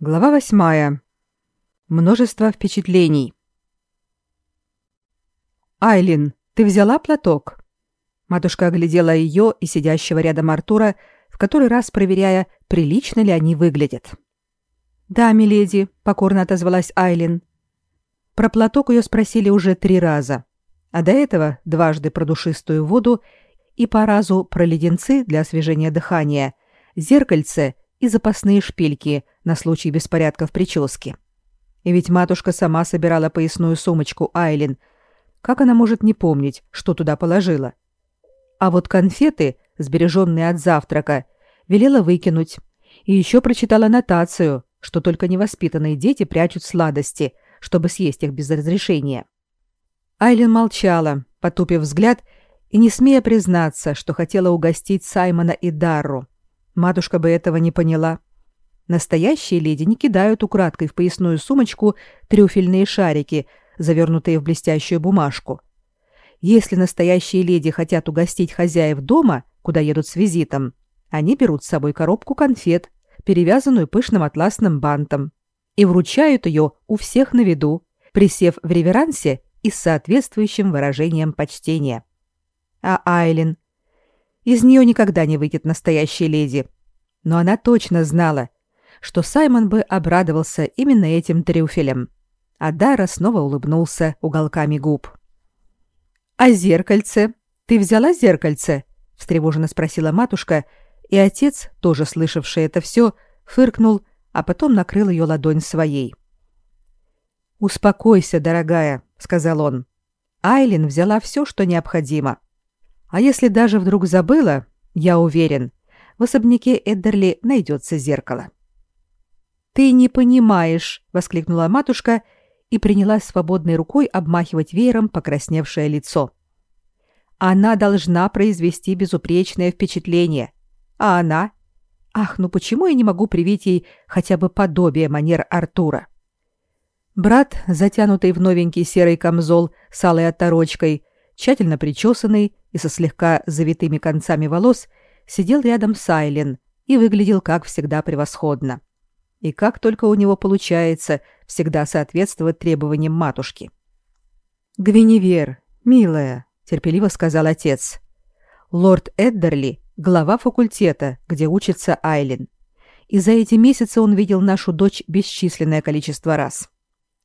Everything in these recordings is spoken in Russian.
Глава восьмая. Множество впечатлений. «Айлин, ты взяла платок?» Матушка оглядела ее и сидящего рядом Артура, в который раз проверяя, прилично ли они выглядят. «Да, миледи», — покорно отозвалась Айлин. Про платок ее спросили уже три раза, а до этого дважды про душистую воду и по разу про леденцы для освежения дыхания, зеркальце и запасные шпильки — на случай беспорядка в прическе. И ведь матушка сама собирала поясную сумочку Айлин. Как она может не помнить, что туда положила? А вот конфеты, сбереженные от завтрака, велела выкинуть. И еще прочитала нотацию, что только невоспитанные дети прячут сладости, чтобы съесть их без разрешения. Айлин молчала, потупив взгляд и не смея признаться, что хотела угостить Саймона и Дарру. Матушка бы этого не поняла. Настоящие леди не кидают украдкой в поясную сумочку трюфельные шарики, завернутые в блестящую бумажку. Если настоящие леди хотят угостить хозяев дома, куда едут с визитом, они берут с собой коробку конфет, перевязанную пышным атласным бантом, и вручают ее у всех на виду, присев в реверансе и с соответствующим выражением почтения. А Айлин? Из нее никогда не выйдет настоящая леди. Но она точно знала, что Саймон бы обрадовался именно этим трюфелем. А Дара снова улыбнулся уголками губ. «А зеркальце? Ты взяла зеркальце?» — встревоженно спросила матушка, и отец, тоже слышавший это все, фыркнул, а потом накрыл ее ладонь своей. «Успокойся, дорогая», — сказал он. Айлин взяла все, что необходимо. А если даже вдруг забыла, я уверен, в особняке Эддерли найдется зеркало. «Ты не понимаешь!» — воскликнула матушка и принялась свободной рукой обмахивать веером покрасневшее лицо. «Она должна произвести безупречное впечатление. А она? Ах, ну почему я не могу привить ей хотя бы подобие манер Артура?» Брат, затянутый в новенький серый камзол с алой оторочкой, тщательно причесанный и со слегка завитыми концами волос, сидел рядом с Айлен и выглядел, как всегда, превосходно. И как только у него получается всегда соответствовать требованиям матушки. «Гвиневер, милая», — терпеливо сказал отец. «Лорд Эддерли — глава факультета, где учится Айлин. И за эти месяцы он видел нашу дочь бесчисленное количество раз.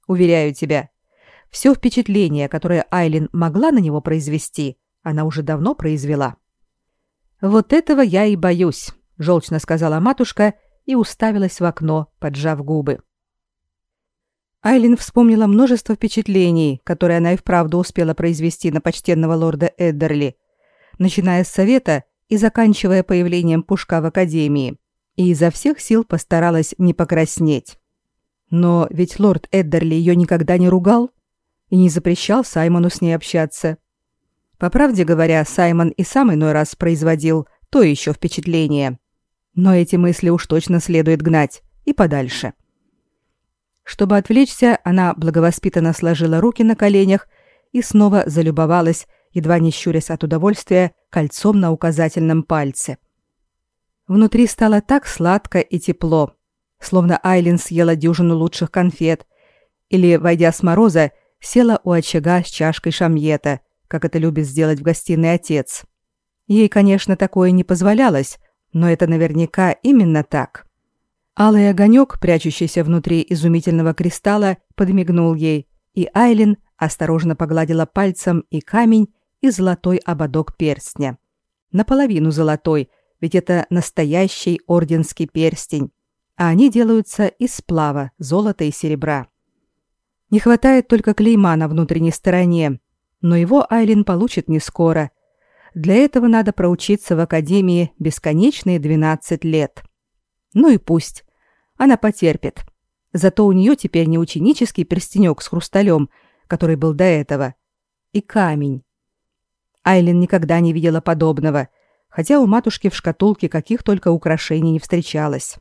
Уверяю тебя, все впечатление, которое Айлин могла на него произвести, она уже давно произвела». «Вот этого я и боюсь», — желчно сказала матушка и уставилась в окно, поджав губы. Айлин вспомнила множество впечатлений, которые она и вправду успела произвести на почтенного лорда Эддерли, начиная с совета и заканчивая появлением Пушка в академии, и изо всех сил постаралась не покраснеть. Но ведь лорд Эддерли ее никогда не ругал и не запрещал Саймону с ней общаться. По правде говоря, Саймон и сам иной раз производил то еще впечатление. Но эти мысли уж точно следует гнать и подальше. Чтобы отвлечься, она благовоспитанно сложила руки на коленях и снова залюбовалась, едва не щурясь от удовольствия, кольцом на указательном пальце. Внутри стало так сладко и тепло, словно Айлин съела дюжину лучших конфет или, войдя с мороза, села у очага с чашкой шамьета, как это любит сделать в гостиной отец. Ей, конечно, такое не позволялось, но это наверняка именно так. Алый огонек, прячущийся внутри изумительного кристалла, подмигнул ей, и Айлин осторожно погладила пальцем и камень, и золотой ободок перстня. Наполовину золотой, ведь это настоящий орденский перстень, а они делаются из сплава, золота и серебра. Не хватает только клейма на внутренней стороне, но его Айлин получит не скоро – для этого надо проучиться в академии бесконечные 12 лет. Ну и пусть. Она потерпит. Зато у нее теперь не ученический перстенек с хрусталем, который был до этого, и камень. Айлин никогда не видела подобного, хотя у матушки в шкатулке каких только украшений не встречалось.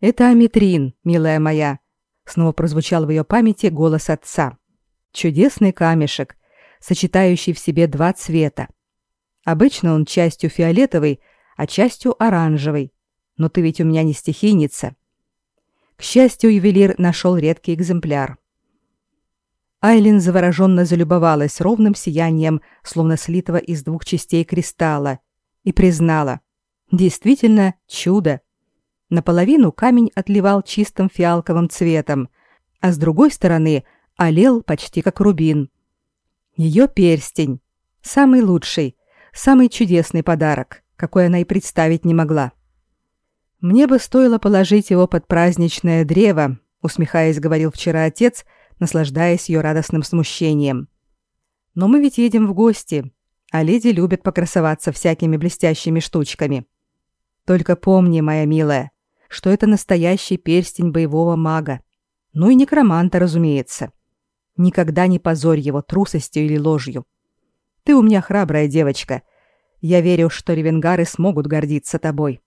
«Это аметрин, милая моя», — снова прозвучал в ее памяти голос отца. «Чудесный камешек, сочетающий в себе два цвета. Обычно он частью фиолетовый, а частью оранжевый. Но ты ведь у меня не стихийница. К счастью, ювелир нашел редкий экземпляр. Айлин завороженно залюбовалась ровным сиянием, словно слитого из двух частей кристалла, и признала. Действительно, чудо. Наполовину камень отливал чистым фиалковым цветом, а с другой стороны олел почти как рубин. Ее перстень. Самый лучший, самый чудесный подарок, какой она и представить не могла. «Мне бы стоило положить его под праздничное древо», усмехаясь, говорил вчера отец, наслаждаясь ее радостным смущением. «Но мы ведь едем в гости, а леди любят покрасоваться всякими блестящими штучками. Только помни, моя милая, что это настоящий перстень боевого мага. Ну и некроманта, разумеется. Никогда не позорь его трусостью или ложью. Ты у меня храбрая девочка. Я верю, что ревенгары смогут гордиться тобой.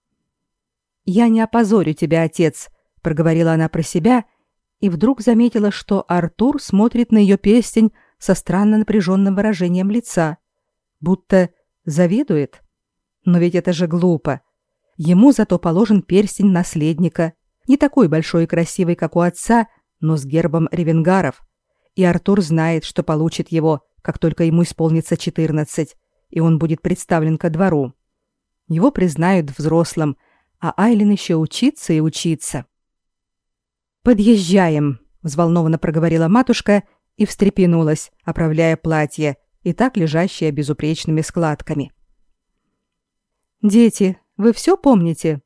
Я не опозорю тебя, отец, проговорила она про себя и вдруг заметила, что Артур смотрит на ее перстень со странно напряженным выражением лица, будто завидует. Но ведь это же глупо. Ему зато положен перстень наследника, не такой большой и красивый, как у отца, но с гербом ревенгаров. И Артур знает, что получит его, как только ему исполнится 14, и он будет представлен ко двору. Его признают взрослым, а Айлин еще учиться и учиться. «Подъезжаем», — взволнованно проговорила матушка и встрепенулась, оправляя платье, и так лежащее безупречными складками. «Дети, вы все помните?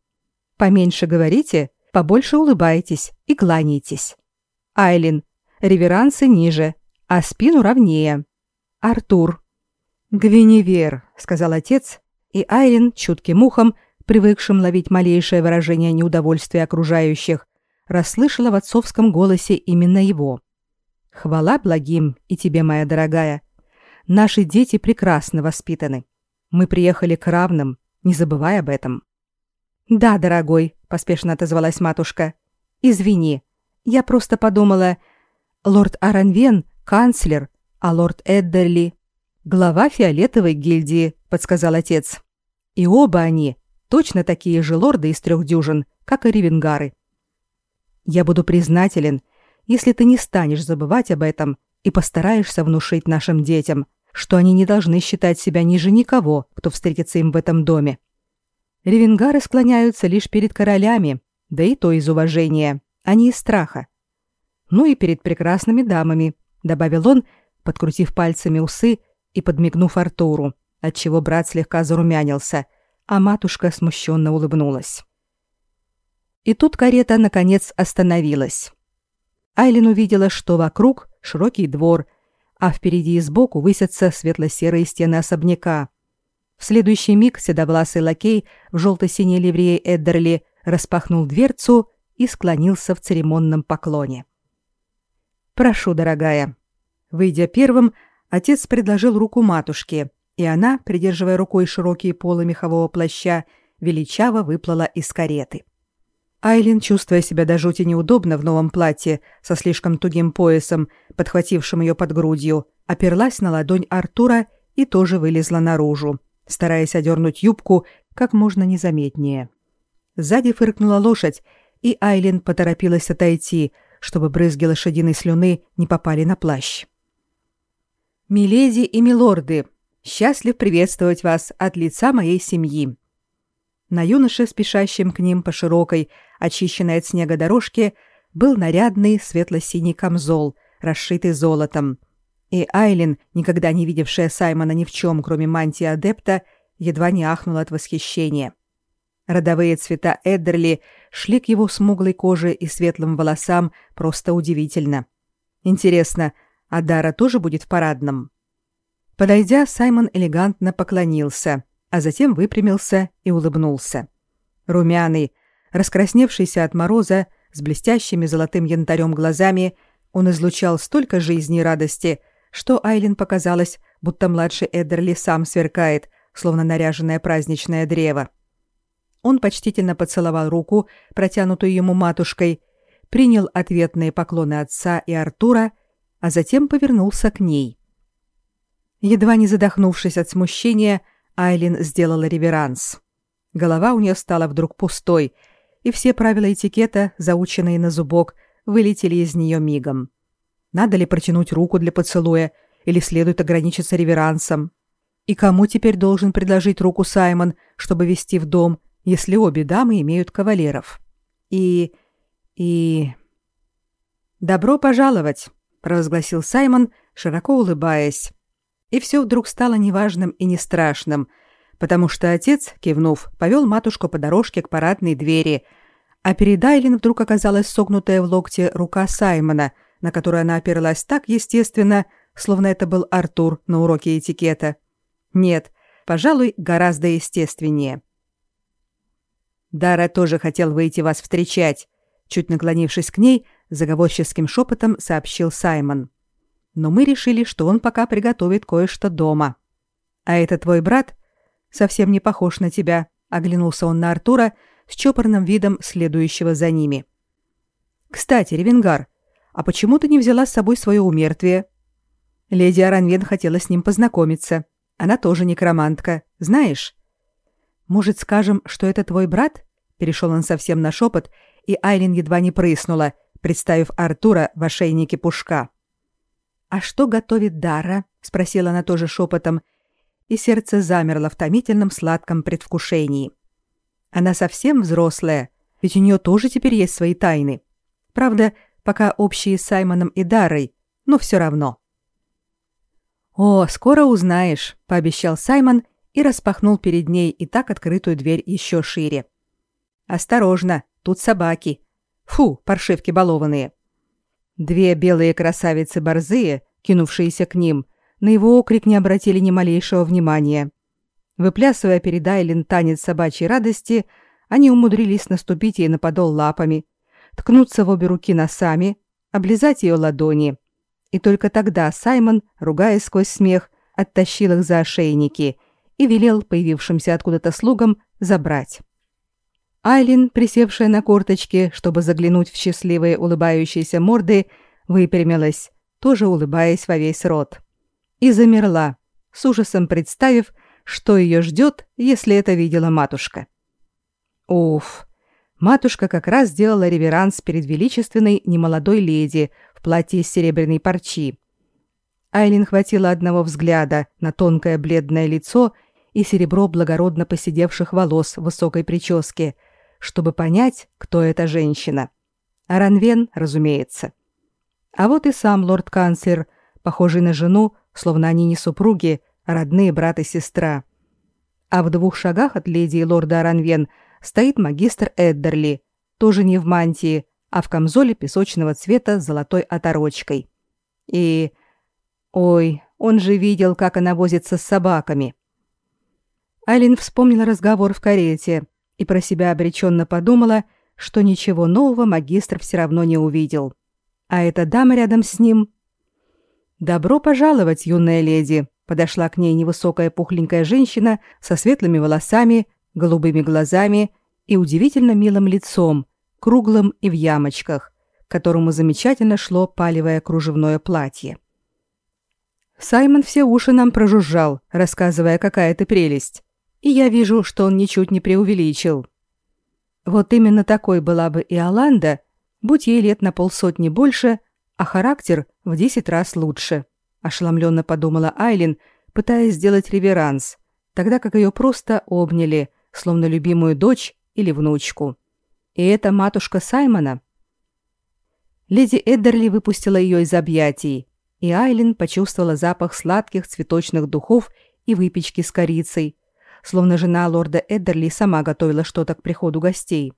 Поменьше говорите, побольше улыбайтесь и кланяйтесь. Айлин, реверансы ниже, а спину ровнее. Артур». «Гвиневер», — сказал отец, и Айлин чутким ухом, привыкшим ловить малейшее выражение неудовольствия окружающих, расслышала в отцовском голосе именно его. «Хвала благим и тебе, моя дорогая. Наши дети прекрасно воспитаны. Мы приехали к равным, не забывай об этом». «Да, дорогой», — поспешно отозвалась матушка. «Извини, я просто подумала, лорд Аранвен — канцлер, а лорд Эддерли — глава фиолетовой гильдии», — подсказал отец. «И оба они точно такие же лорды из трех дюжин, как и ревенгары. Я буду признателен, если ты не станешь забывать об этом и постараешься внушить нашим детям, что они не должны считать себя ниже никого, кто встретится им в этом доме. Ревенгары склоняются лишь перед королями, да и то из уважения, а не из страха. Ну и перед прекрасными дамами, добавил он, подкрутив пальцами усы и подмигнув Артуру, отчего брат слегка зарумянился, а матушка смущенно улыбнулась. И тут карета наконец остановилась. Айлин увидела, что вокруг широкий двор, а впереди и сбоку высятся светло-серые стены особняка. В следующий миг седовласый лакей в желто-синей ливрее Эддерли распахнул дверцу и склонился в церемонном поклоне. «Прошу, дорогая». Выйдя первым, отец предложил руку матушке, и она, придерживая рукой широкие полы мехового плаща, величаво выплыла из кареты. Айлин, чувствуя себя до жути неудобно в новом платье со слишком тугим поясом, подхватившим ее под грудью, оперлась на ладонь Артура и тоже вылезла наружу, стараясь одернуть юбку как можно незаметнее. Сзади фыркнула лошадь, и Айлин поторопилась отойти, чтобы брызги лошадиной слюны не попали на плащ. «Миледи и милорды, счастлив приветствовать вас от лица моей семьи». На юноше, спешащем к ним по широкой, очищенной от снега дорожке, был нарядный светло-синий камзол, расшитый золотом, и Айлин, никогда не видевшая Саймона ни в чем, кроме мантии адепта, едва не ахнула от восхищения. Родовые цвета Эддерли шли к его смуглой коже и светлым волосам просто удивительно. Интересно, а Дара тоже будет в парадном? Подойдя, Саймон элегантно поклонился, а затем выпрямился и улыбнулся. Румяный, раскрасневшийся от мороза, с блестящими золотым янтарем глазами, он излучал столько жизни и радости, что Айлин показалось, будто младший Эддерли сам сверкает, словно наряженное праздничное древо. Он почтительно поцеловал руку, протянутую ему матушкой, принял ответные поклоны отца и Артура, а затем повернулся к ней. Едва не задохнувшись от смущения, Айлин сделала реверанс. Голова у нее стала вдруг пустой, и все правила этикета, заученные на зубок, вылетели из нее мигом. Надо ли протянуть руку для поцелуя или следует ограничиться реверансом? И кому теперь должен предложить руку Саймон, чтобы вести в дом, если обе дамы имеют кавалеров? И... и... «Добро пожаловать!» — провозгласил Саймон, широко улыбаясь. И все вдруг стало неважным и не страшным, потому что отец, кивнув, повел матушку по дорожке к парадной двери, а перед Айлин вдруг оказалась согнутая в локте рука Саймона, на которую она оперлась так естественно, словно это был Артур на уроке этикета. Нет, пожалуй, гораздо естественнее. Дара тоже хотел выйти вас встречать, чуть наклонившись к ней, заговорческим шепотом сообщил Саймон. Но мы решили, что он пока приготовит кое-что дома. А это твой брат совсем не похож на тебя, оглянулся он на Артура с чопорным видом следующего за ними. Кстати, Ревенгар, а почему ты не взяла с собой свое умертвие? Леди Аранвен хотела с ним познакомиться. Она тоже некромантка, знаешь? Может, скажем, что это твой брат? Перешел он совсем на шепот, и Айлин едва не прыснула, представив Артура в ошейнике пушка. А что готовит Дара? спросила она тоже шепотом, и сердце замерло в томительном сладком предвкушении. Она совсем взрослая, ведь у нее тоже теперь есть свои тайны. Правда, пока общие с Саймоном и Дарой, но все равно. «О, скоро узнаешь», — пообещал Саймон и распахнул перед ней и так открытую дверь еще шире. «Осторожно, тут собаки. Фу, паршивки балованные». Две белые красавицы-борзые, кинувшиеся к ним, на его окрик не обратили ни малейшего внимания. Выплясывая перед Айлин танец собачьей радости, они умудрились наступить ей на подол лапами, ткнуться в обе руки носами, облизать ее ладони — и только тогда Саймон, ругаясь сквозь смех, оттащил их за ошейники и велел появившимся откуда-то слугам забрать. Айлин, присевшая на корточки, чтобы заглянуть в счастливые улыбающиеся морды, выпрямилась, тоже улыбаясь во весь рот. И замерла, с ужасом представив, что ее ждет, если это видела матушка. Уф! Матушка как раз сделала реверанс перед величественной немолодой леди платье из серебряной парчи. Айлин хватило одного взгляда на тонкое бледное лицо и серебро благородно поседевших волос в высокой прическе, чтобы понять, кто эта женщина. Аранвен, разумеется. А вот и сам лорд-канцлер, похожий на жену, словно они не супруги, а родные брат и сестра. А в двух шагах от леди и лорда Аранвен стоит магистр Эддерли, тоже не в мантии, а в камзоле песочного цвета с золотой оторочкой. И... Ой, он же видел, как она возится с собаками. Айлин вспомнила разговор в карете и про себя обреченно подумала, что ничего нового магистр все равно не увидел. А эта дама рядом с ним... «Добро пожаловать, юная леди!» Подошла к ней невысокая пухленькая женщина со светлыми волосами, голубыми глазами и удивительно милым лицом, круглым и в ямочках, которому замечательно шло палевое кружевное платье. Саймон все уши нам прожужжал, рассказывая, какая это прелесть. И я вижу, что он ничуть не преувеличил. Вот именно такой была бы и Аланда, будь ей лет на полсотни больше, а характер в десять раз лучше, ошеломленно подумала Айлин, пытаясь сделать реверанс, тогда как ее просто обняли, словно любимую дочь или внучку. И это матушка Саймона. Леди Эддерли выпустила ее из объятий, и Айлин почувствовала запах сладких цветочных духов и выпечки с корицей, словно жена лорда Эддерли сама готовила что-то к приходу гостей.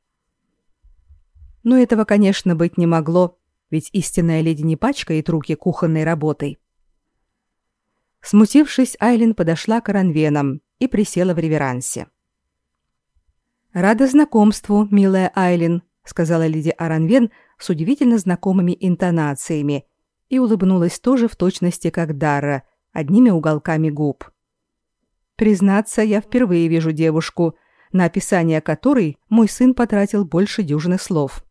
Но этого, конечно, быть не могло, ведь истинная леди не пачкает руки кухонной работой. Смутившись, Айлин подошла к Ранвенам и присела в реверансе. «Рада знакомству, милая Айлин», — сказала леди Аранвен с удивительно знакомыми интонациями и улыбнулась тоже в точности, как Дарра, одними уголками губ. «Признаться, я впервые вижу девушку, на описание которой мой сын потратил больше дюжины слов.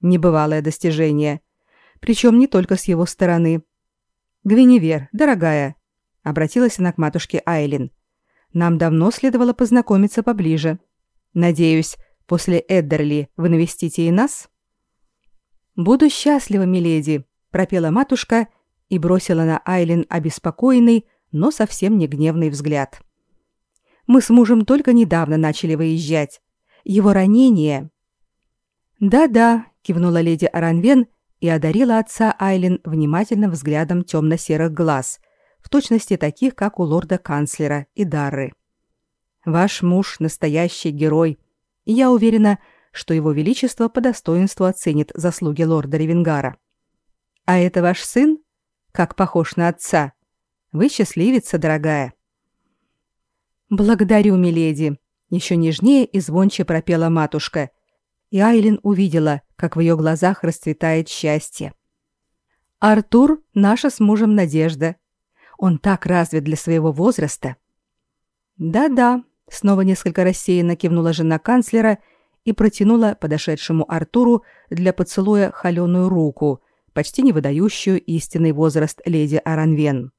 Небывалое достижение. Причем не только с его стороны. Гвиневер, дорогая», — обратилась она к матушке Айлин, — «нам давно следовало познакомиться поближе». Надеюсь, После Эддерли вы навестите и нас?» «Буду счастлива, миледи», — пропела матушка и бросила на Айлин обеспокоенный, но совсем не гневный взгляд. «Мы с мужем только недавно начали выезжать. Его ранение...» «Да-да», — кивнула леди Аранвен и одарила отца Айлин внимательным взглядом темно-серых глаз, в точности таких, как у лорда-канцлера и Дарры. «Ваш муж — настоящий герой, и я уверена, что его величество по достоинству оценит заслуги лорда Ревенгара. А это ваш сын? Как похож на отца. Вы счастливица, дорогая». «Благодарю, миледи», — еще нежнее и звонче пропела матушка — и Айлин увидела, как в ее глазах расцветает счастье. Артур — наша с мужем надежда. Он так развит для своего возраста. Да-да, снова несколько рассеянно кивнула жена канцлера и протянула подошедшему Артуру для поцелуя холеную руку, почти не выдающую истинный возраст леди Аранвен.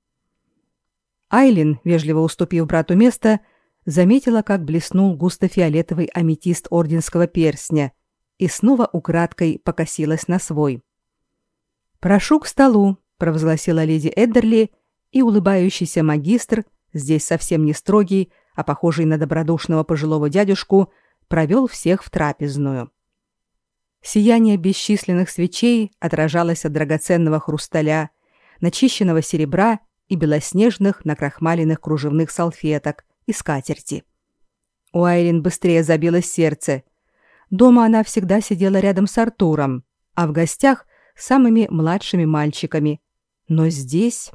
Айлин, вежливо уступив брату место, заметила, как блеснул густо-фиолетовый аметист орденского перстня — и снова украдкой покосилась на свой. «Прошу к столу», — провозгласила леди Эддерли, и улыбающийся магистр, здесь совсем не строгий, а похожий на добродушного пожилого дядюшку, провел всех в трапезную. Сияние бесчисленных свечей отражалось от драгоценного хрусталя, начищенного серебра и белоснежных накрахмаленных кружевных салфеток и скатерти. У Айрин быстрее забилось сердце, Дома она всегда сидела рядом с Артуром, а в гостях самыми младшими мальчиками. Но здесь...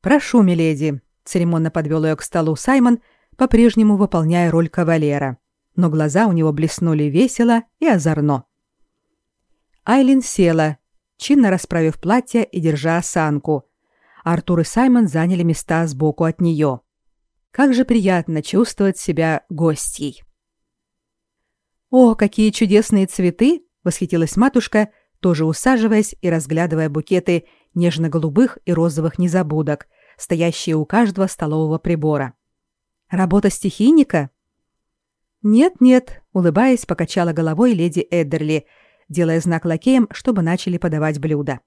«Прошу, миледи», — церемонно подвел ее к столу Саймон, по-прежнему выполняя роль кавалера, но глаза у него блеснули весело и озорно. Айлин села, чинно расправив платье и держа осанку. Артур и Саймон заняли места сбоку от нее. Как же приятно чувствовать себя гостьей. «О, какие чудесные цветы!» — восхитилась матушка, тоже усаживаясь и разглядывая букеты нежно-голубых и розовых незабудок, стоящие у каждого столового прибора. «Работа стихийника?» «Нет-нет», — улыбаясь, покачала головой леди Эддерли, делая знак лакеям, чтобы начали подавать блюда.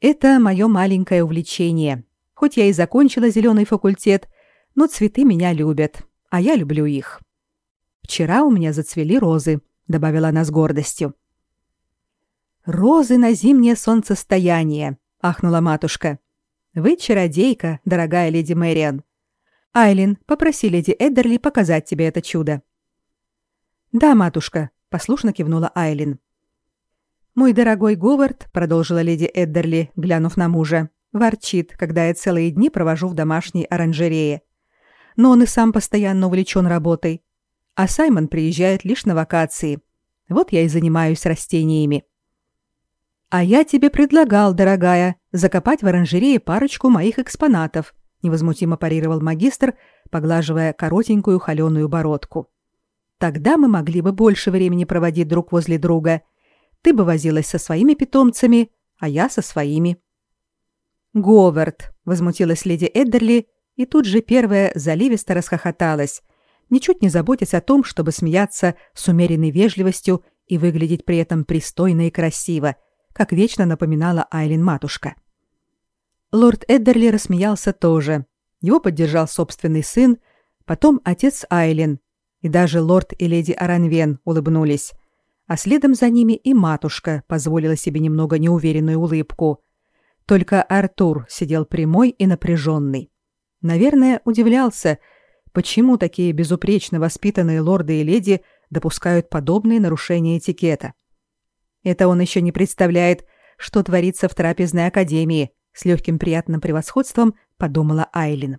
«Это мое маленькое увлечение. Хоть я и закончила зеленый факультет, но цветы меня любят, а я люблю их». Вчера у меня зацвели розы, добавила она с гордостью. Розы на зимнее солнцестояние, ахнула матушка. Вы чародейка, дорогая леди Мэриан. Айлин, попроси леди Эддерли показать тебе это чудо. Да, матушка, послушно кивнула Айлин. Мой дорогой Говард, продолжила леди Эддерли, глянув на мужа, ворчит, когда я целые дни провожу в домашней оранжерее. Но он и сам постоянно увлечен работой а Саймон приезжает лишь на вакации. Вот я и занимаюсь растениями. А я тебе предлагал, дорогая, закопать в оранжерее парочку моих экспонатов, невозмутимо парировал магистр, поглаживая коротенькую холеную бородку. Тогда мы могли бы больше времени проводить друг возле друга. Ты бы возилась со своими питомцами, а я со своими. Говард, возмутилась леди Эддерли, и тут же первая заливисто расхохоталась, ничуть не заботясь о том, чтобы смеяться с умеренной вежливостью и выглядеть при этом пристойно и красиво, как вечно напоминала Айлин матушка. Лорд Эддерли рассмеялся тоже. Его поддержал собственный сын, потом отец Айлин, и даже лорд и леди Аранвен улыбнулись, а следом за ними и матушка позволила себе немного неуверенную улыбку. Только Артур сидел прямой и напряженный. Наверное, удивлялся, почему такие безупречно воспитанные лорды и леди допускают подобные нарушения этикета. Это он еще не представляет, что творится в трапезной академии, с легким приятным превосходством подумала Айлин.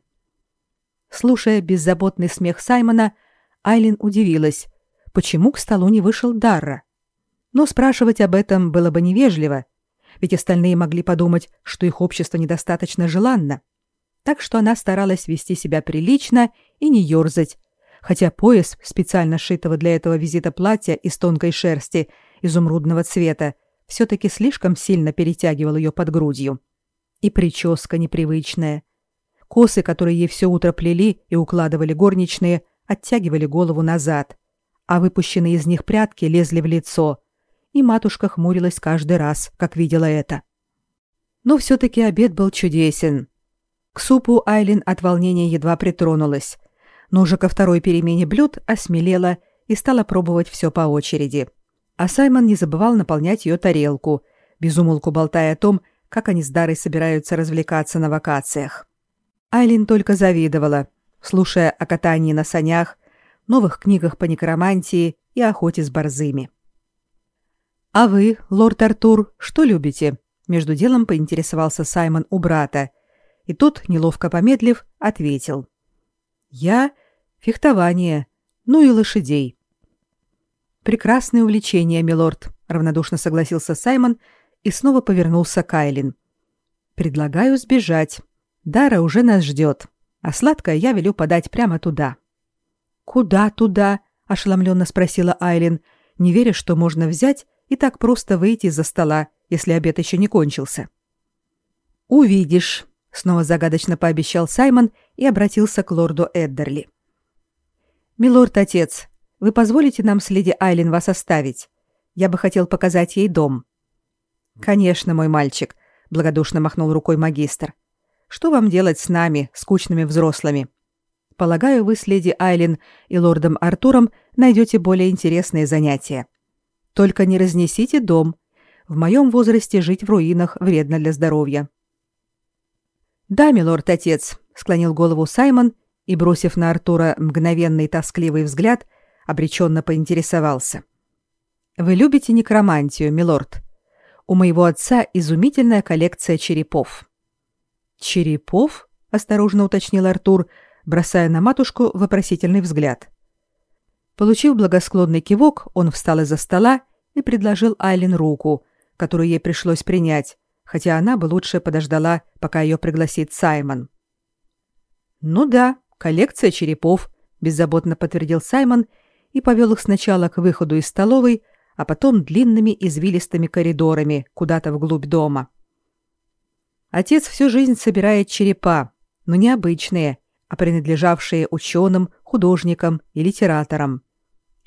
Слушая беззаботный смех Саймона, Айлин удивилась, почему к столу не вышел Дарра. Но спрашивать об этом было бы невежливо, ведь остальные могли подумать, что их общество недостаточно желанно так что она старалась вести себя прилично и не ерзать, хотя пояс специально сшитого для этого визита платья из тонкой шерсти изумрудного цвета все-таки слишком сильно перетягивал ее под грудью. И прическа непривычная. Косы, которые ей все утро плели и укладывали горничные, оттягивали голову назад, а выпущенные из них прятки лезли в лицо, и матушка хмурилась каждый раз, как видела это. Но все-таки обед был чудесен. К супу Айлин от волнения едва притронулась, но уже ко второй перемене блюд осмелела и стала пробовать все по очереди. А Саймон не забывал наполнять ее тарелку, безумолку болтая о том, как они с Дарой собираются развлекаться на вакациях. Айлин только завидовала, слушая о катании на санях, новых книгах по некромантии и охоте с борзыми. «А вы, лорд Артур, что любите?» Между делом поинтересовался Саймон у брата, и тот, неловко помедлив, ответил. «Я — фехтование, ну и лошадей». «Прекрасное увлечение, милорд», — равнодушно согласился Саймон и снова повернулся к Айлин. «Предлагаю сбежать. Дара уже нас ждет, а сладкое я велю подать прямо туда». «Куда туда?» — ошеломленно спросила Айлин, не веря, что можно взять и так просто выйти из-за стола если обед еще не кончился. «Увидишь», — снова загадочно пообещал Саймон и обратился к лорду Эддерли. «Милорд-отец, вы позволите нам с леди Айлин вас оставить? Я бы хотел показать ей дом». «Конечно, мой мальчик», — благодушно махнул рукой магистр. «Что вам делать с нами, скучными взрослыми? Полагаю, вы с леди Айлин и лордом Артуром найдете более интересные занятия. Только не разнесите дом, в моем возрасте жить в руинах вредно для здоровья. Да, милорд отец, склонил голову Саймон и, бросив на Артура мгновенный тоскливый взгляд, обреченно поинтересовался. Вы любите некромантию, милорд? У моего отца изумительная коллекция черепов. Черепов? осторожно уточнил Артур, бросая на матушку вопросительный взгляд. Получив благосклонный кивок, он встал из-за стола и предложил Айлин руку, которую ей пришлось принять, хотя она бы лучше подождала, пока ее пригласит Саймон. «Ну да, коллекция черепов», — беззаботно подтвердил Саймон и повел их сначала к выходу из столовой, а потом длинными извилистыми коридорами куда-то вглубь дома. Отец всю жизнь собирает черепа, но не обычные, а принадлежавшие ученым, художникам и литераторам.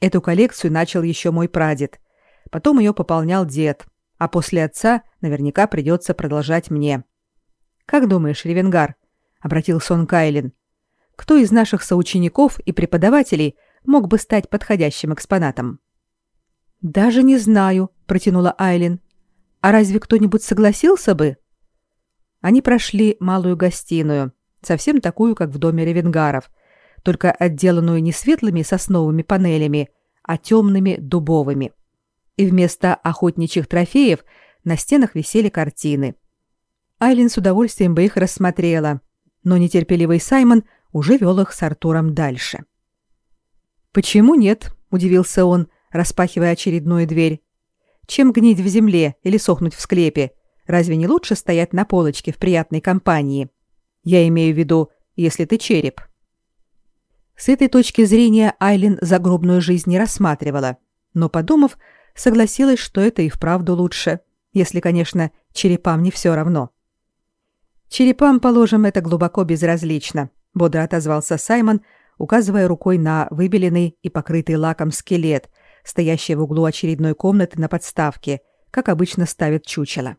Эту коллекцию начал еще мой прадед. Потом ее пополнял дед, а после отца наверняка придется продолжать мне. Как думаешь, Ревенгар, обратился он к кто из наших соучеников и преподавателей мог бы стать подходящим экспонатом? Даже не знаю, протянула Айлин. А разве кто-нибудь согласился бы? Они прошли малую гостиную, совсем такую, как в доме Ревенгаров, только отделанную не светлыми сосновыми панелями, а темными дубовыми и вместо охотничьих трофеев на стенах висели картины. Айлин с удовольствием бы их рассмотрела, но нетерпеливый Саймон уже вел их с Артуром дальше. «Почему нет?» – удивился он, распахивая очередную дверь. «Чем гнить в земле или сохнуть в склепе? Разве не лучше стоять на полочке в приятной компании? Я имею в виду, если ты череп». С этой точки зрения Айлин загробную жизнь не рассматривала, но, подумав, согласилась, что это и вправду лучше, если, конечно, черепам не все равно. Черепам, положим, это глубоко безразлично, бодро отозвался Саймон, указывая рукой на выбеленный и покрытый лаком скелет, стоящий в углу очередной комнаты на подставке, как обычно ставят чучело.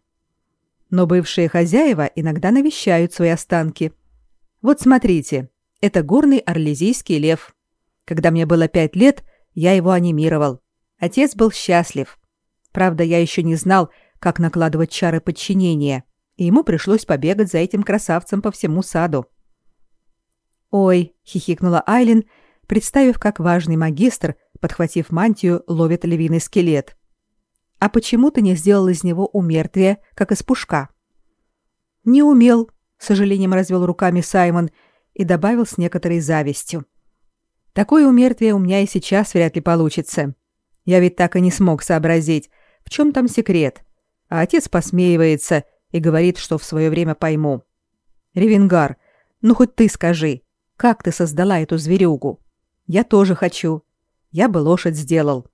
Но бывшие хозяева иногда навещают свои останки. Вот смотрите, это горный орлезийский лев. Когда мне было пять лет, я его анимировал. Отец был счастлив. Правда, я еще не знал, как накладывать чары подчинения, и ему пришлось побегать за этим красавцем по всему саду. «Ой!» — хихикнула Айлин, представив, как важный магистр, подхватив мантию, ловит львиный скелет. «А почему ты не сделал из него умертвие, как из пушка?» «Не умел», — с сожалением развел руками Саймон и добавил с некоторой завистью. «Такое умертвие у меня и сейчас вряд ли получится. Я ведь так и не смог сообразить, в чем там секрет. А отец посмеивается и говорит, что в свое время пойму. Ревенгар, ну хоть ты скажи, как ты создала эту зверюгу? Я тоже хочу. Я бы лошадь сделал.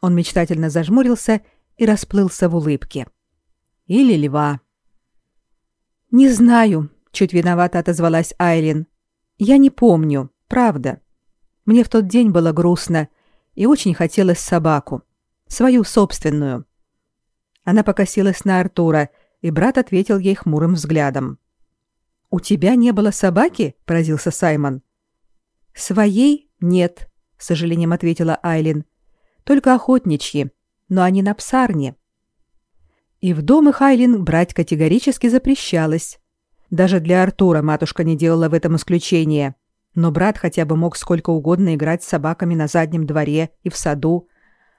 Он мечтательно зажмурился и расплылся в улыбке. Или льва. Не знаю, чуть виновато отозвалась Айлин. Я не помню, правда. Мне в тот день было грустно, и очень хотелось собаку. Свою собственную. Она покосилась на Артура, и брат ответил ей хмурым взглядом. «У тебя не было собаки?» – поразился Саймон. «Своей нет», — с сожалением ответила Айлин. «Только охотничьи, но они на псарне». И в дом их Айлин брать категорически запрещалось. Даже для Артура матушка не делала в этом исключения. Но брат хотя бы мог сколько угодно играть с собаками на заднем дворе и в саду.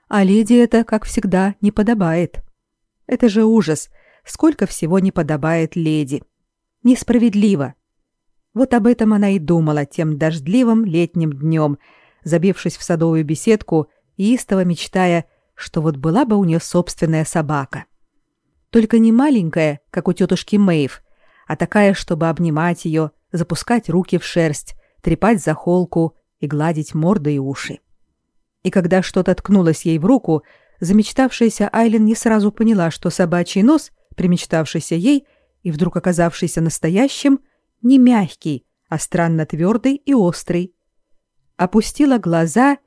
А леди это, как всегда, не подобает. Это же ужас, сколько всего не подобает леди. Несправедливо. Вот об этом она и думала тем дождливым летним днем, забившись в садовую беседку истово мечтая, что вот была бы у нее собственная собака. Только не маленькая, как у тетушки Мэйв, а такая, чтобы обнимать ее, запускать руки в шерсть, трепать за холку и гладить морды и уши. И когда что-то ткнулось ей в руку, замечтавшаяся Айлен не сразу поняла, что собачий нос, примечтавшийся ей и вдруг оказавшийся настоящим, не мягкий, а странно твердый и острый. Опустила глаза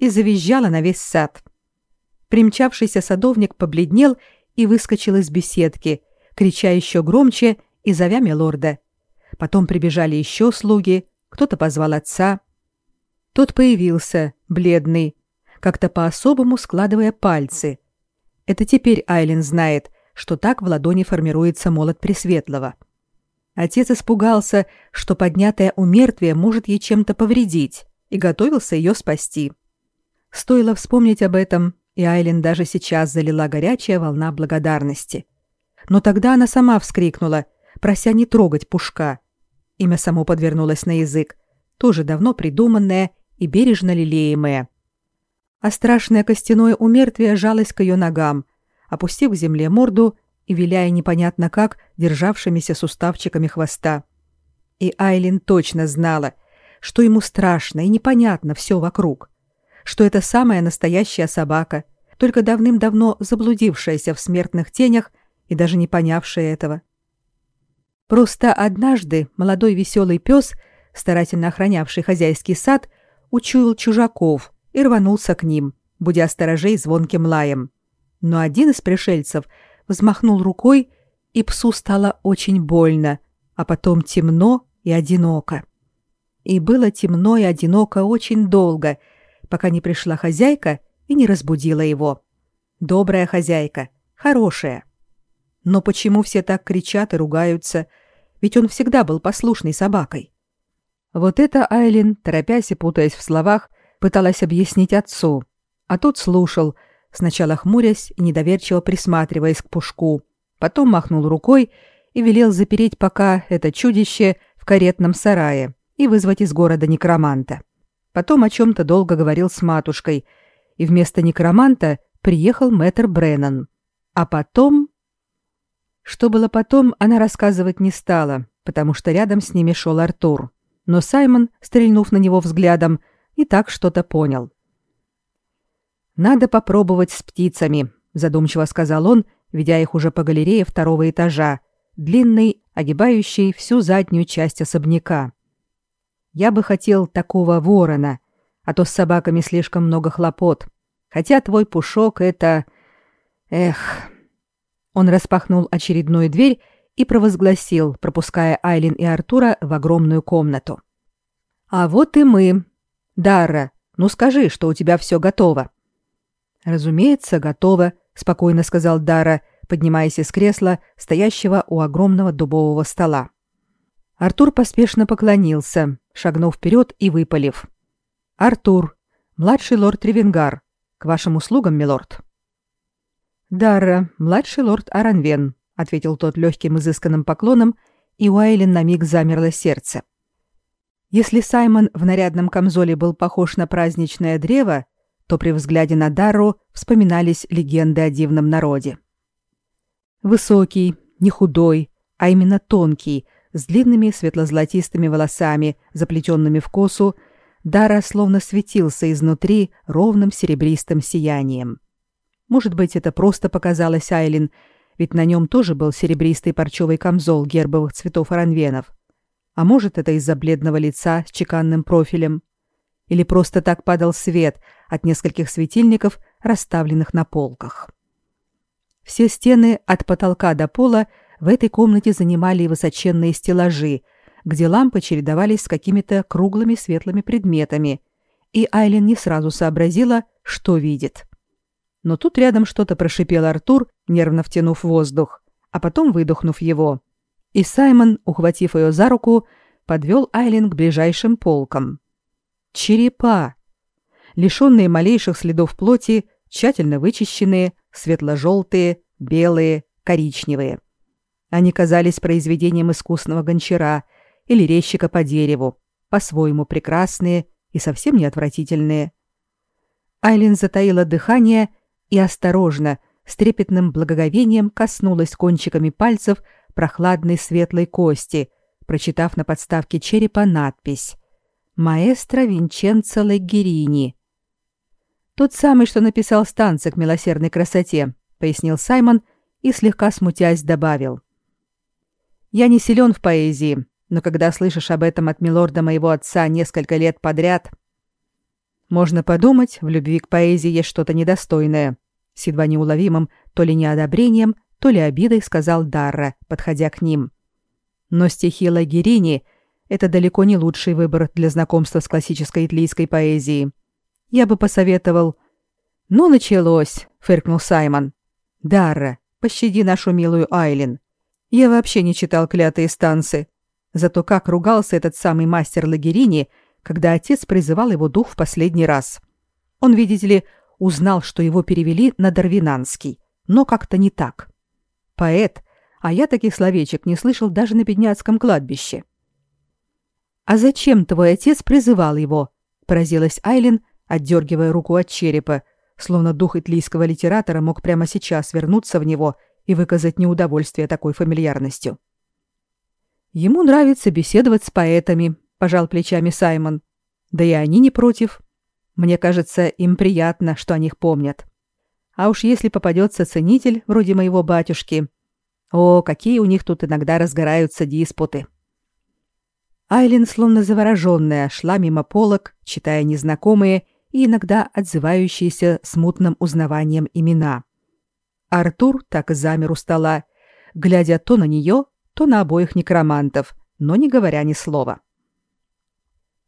и завизжала на весь сад. Примчавшийся садовник побледнел и выскочил из беседки, крича еще громче и зовя милорда. Потом прибежали еще слуги, кто-то позвал отца. Тот появился, бледный, как-то по-особому складывая пальцы. Это теперь Айлин знает, что так в ладони формируется молот Пресветлого. — Отец испугался, что поднятое умертвие может ей чем-то повредить, и готовился ее спасти. Стоило вспомнить об этом, и Айлин даже сейчас залила горячая волна благодарности. Но тогда она сама вскрикнула, прося не трогать пушка. Имя само подвернулось на язык, тоже давно придуманное и бережно лелеемое. А страшное костяное умертвие жалось к ее ногам, опустив к земле морду и виляя непонятно как державшимися суставчиками хвоста. И Айлин точно знала, что ему страшно и непонятно все вокруг, что это самая настоящая собака, только давным-давно заблудившаяся в смертных тенях и даже не понявшая этого. Просто однажды молодой веселый пес, старательно охранявший хозяйский сад, учуял чужаков и рванулся к ним, будя сторожей звонким лаем. Но один из пришельцев – взмахнул рукой, и псу стало очень больно, а потом темно и одиноко. И было темно и одиноко очень долго, пока не пришла хозяйка и не разбудила его. Добрая хозяйка, хорошая. Но почему все так кричат и ругаются? Ведь он всегда был послушной собакой. Вот это Айлин, торопясь и путаясь в словах, пыталась объяснить отцу, а тот слушал — сначала хмурясь и недоверчиво присматриваясь к пушку, потом махнул рукой и велел запереть пока это чудище в каретном сарае и вызвать из города некроманта. Потом о чем-то долго говорил с матушкой, и вместо некроманта приехал мэтр Бреннан. А потом... Что было потом, она рассказывать не стала, потому что рядом с ними шел Артур. Но Саймон, стрельнув на него взглядом, и так что-то понял. Надо попробовать с птицами, задумчиво сказал он, ведя их уже по галерее второго этажа, длинной, огибающей всю заднюю часть особняка. Я бы хотел такого ворона, а то с собаками слишком много хлопот. Хотя твой пушок это эх. Он распахнул очередную дверь и провозгласил, пропуская Айлин и Артура в огромную комнату. А вот и мы. Дара, ну скажи, что у тебя все готово. Разумеется, готово, спокойно сказал Дара, поднимаясь из кресла, стоящего у огромного дубового стола. Артур поспешно поклонился, шагнув вперед и выпалив: "Артур, младший лорд Ревенгар, к вашим услугам, милорд". "Дара, младший лорд Аранвен", ответил тот легким изысканным поклоном, и у Айлин на миг замерло сердце. Если Саймон в нарядном камзоле был похож на праздничное древо, то при взгляде на Дару вспоминались легенды о дивном народе. Высокий, не худой, а именно тонкий, с длинными светло-золотистыми волосами, заплетенными в косу, Дара словно светился изнутри ровным серебристым сиянием. Может быть, это просто показалось Айлин, ведь на нем тоже был серебристый парчевый камзол гербовых цветов оранвенов. А может, это из-за бледного лица с чеканным профилем. или просто так падал свет от нескольких светильников, расставленных на полках. Все стены от потолка до пола в этой комнате занимали высоченные стеллажи, где лампы чередовались с какими-то круглыми светлыми предметами, и Айлин не сразу сообразила, что видит. Но тут рядом что-то прошипел Артур, нервно втянув воздух, а потом выдохнув его. И Саймон, ухватив ее за руку, подвел Айлин к ближайшим полкам. Черепа! Лишенные малейших следов плоти, тщательно вычищенные, светло-желтые, белые, коричневые. Они казались произведением искусного гончара или резчика по дереву, по-своему прекрасные и совсем не отвратительные. Айлин затаила дыхание и осторожно, с трепетным благоговением коснулась кончиками пальцев прохладной светлой кости, прочитав на подставке черепа надпись «Маэстро Винченцо Лагерини». «Тот самый, что написал станция к милосердной красоте», — пояснил Саймон и, слегка смутясь, добавил. «Я не силен в поэзии, но когда слышишь об этом от милорда моего отца несколько лет подряд, можно подумать, в любви к поэзии есть что-то недостойное. С едва неуловимым то ли неодобрением, то ли обидой сказал Дарра, подходя к ним. Но стихи Лагерини — это далеко не лучший выбор для знакомства с классической итлийской поэзией. Я бы посоветовал... «Ну, началось!» — фыркнул Саймон. «Дарра, пощади нашу милую Айлин. Я вообще не читал клятые станцы. Зато как ругался этот самый мастер Лагерини — когда отец призывал его дух в последний раз. Он, видите ли, узнал, что его перевели на Дарвинанский, но как-то не так. Поэт, а я таких словечек не слышал даже на бедняцком кладбище. «А зачем твой отец призывал его?» — поразилась Айлин, отдергивая руку от черепа, словно дух итлийского литератора мог прямо сейчас вернуться в него и выказать неудовольствие такой фамильярностью. Ему нравится беседовать с поэтами, пожал плечами Саймон. Да и они не против. Мне кажется, им приятно, что о них помнят. А уж если попадется ценитель вроде моего батюшки, о, какие у них тут иногда разгораются диспуты. Айлин, словно завороженная, шла мимо полок, читая незнакомые и иногда отзывающиеся смутным узнаванием имена. Артур так и замер у стола, глядя то на нее, то на обоих некромантов, но не говоря ни слова.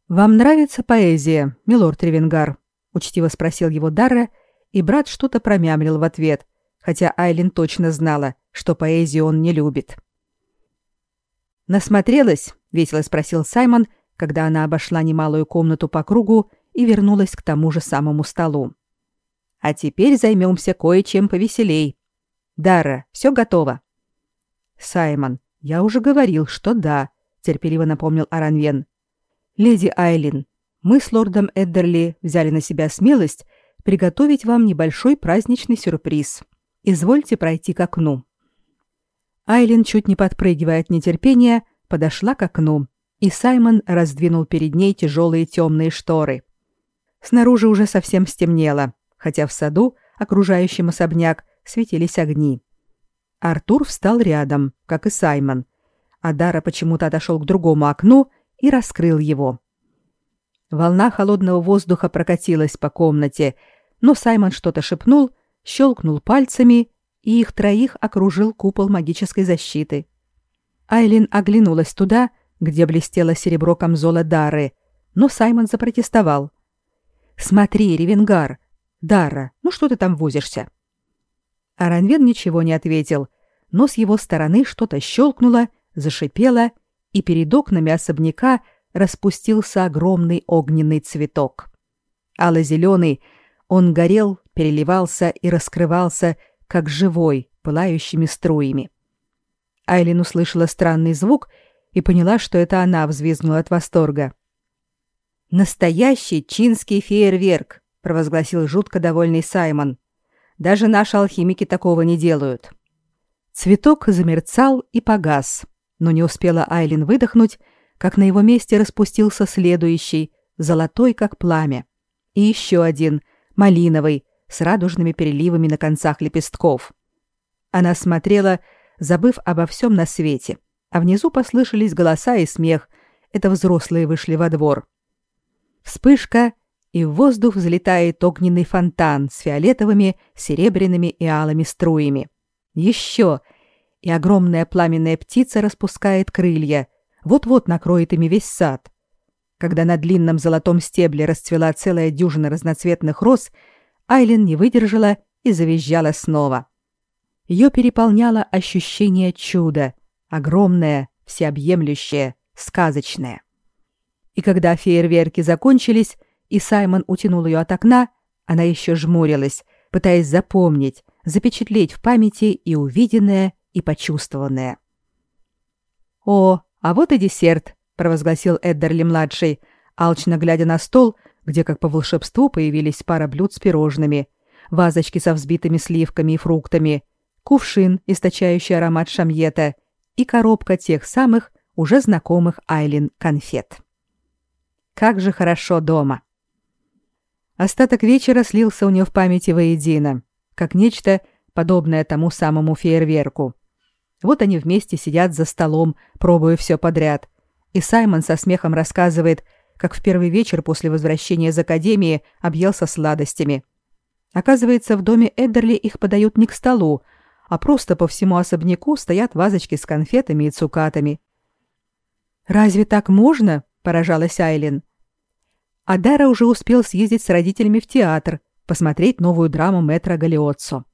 «Вам нравится поэзия, милорд Ревенгар?» — учтиво спросил его Дарра, и брат что-то промямлил в ответ, хотя Айлин точно знала, что поэзию он не любит. «Насмотрелась?» — весело спросил Саймон, когда она обошла немалую комнату по кругу и вернулась к тому же самому столу. «А теперь займемся кое-чем повеселей. Дара, все готово?» «Саймон, я уже говорил, что да», — терпеливо напомнил Аранвен. «Леди Айлин, мы с лордом Эддерли взяли на себя смелость приготовить вам небольшой праздничный сюрприз. Извольте пройти к окну». Айлин, чуть не подпрыгивая от нетерпения, подошла к окну, и Саймон раздвинул перед ней тяжелые темные шторы. Снаружи уже совсем стемнело, хотя в саду, окружающем особняк, светились огни. Артур встал рядом, как и Саймон, а Дара почему-то отошел к другому окну и раскрыл его. Волна холодного воздуха прокатилась по комнате, но Саймон что-то шепнул, щелкнул пальцами, и их троих окружил купол магической защиты. Айлин оглянулась туда, где блестело серебро камзола Дары, но Саймон запротестовал. «Смотри, Ревенгар! Дара, ну что ты там возишься?» Аранвен ничего не ответил, но с его стороны что-то щелкнуло, зашипело, и перед окнами особняка распустился огромный огненный цветок. Ало-зеленый, он горел, переливался и раскрывался, как живой, пылающими струями. Айлин услышала странный звук и поняла, что это она взвизгнула от восторга. «Настоящий чинский фейерверк!» — провозгласил жутко довольный Саймон. «Даже наши алхимики такого не делают». Цветок замерцал и погас, но не успела Айлин выдохнуть, как на его месте распустился следующий, золотой как пламя, и еще один, малиновый, с радужными переливами на концах лепестков. Она смотрела, забыв обо всем на свете, а внизу послышались голоса и смех. Это взрослые вышли во двор. Вспышка, и в воздух взлетает огненный фонтан с фиолетовыми, серебряными и алыми струями. Еще! И огромная пламенная птица распускает крылья, вот-вот накроет ими весь сад. Когда на длинном золотом стебле расцвела целая дюжина разноцветных роз, Айлин не выдержала и завизжала снова. Ее переполняло ощущение чуда, огромное, всеобъемлющее, сказочное. И когда фейерверки закончились, и Саймон утянул ее от окна, она еще жмурилась, пытаясь запомнить, запечатлеть в памяти и увиденное, и почувствованное. «О, а вот и десерт», — провозгласил Эддерли-младший, алчно глядя на стол, где, как по волшебству, появились пара блюд с пирожными, вазочки со взбитыми сливками и фруктами, кувшин, источающий аромат шамьета, и коробка тех самых, уже знакомых Айлин конфет. Как же хорошо дома! Остаток вечера слился у нее в памяти воедино, как нечто, подобное тому самому фейерверку. Вот они вместе сидят за столом, пробуя все подряд, и Саймон со смехом рассказывает, как в первый вечер после возвращения из академии объелся сладостями. Оказывается, в доме Эддерли их подают не к столу, а просто по всему особняку стоят вазочки с конфетами и цукатами. «Разве так можно?» – поражалась Айлин. А Дара уже успел съездить с родителями в театр, посмотреть новую драму Метра Галиотсо.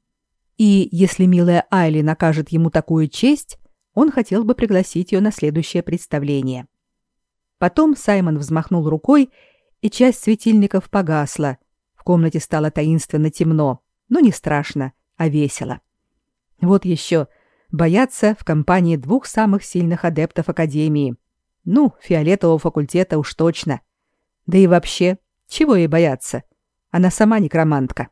И если милая Айлин окажет ему такую честь, он хотел бы пригласить ее на следующее представление. Потом Саймон взмахнул рукой, и часть светильников погасла. В комнате стало таинственно темно, но не страшно, а весело. Вот еще бояться в компании двух самых сильных адептов Академии. Ну, фиолетового факультета уж точно. Да и вообще, чего ей бояться? Она сама некромантка.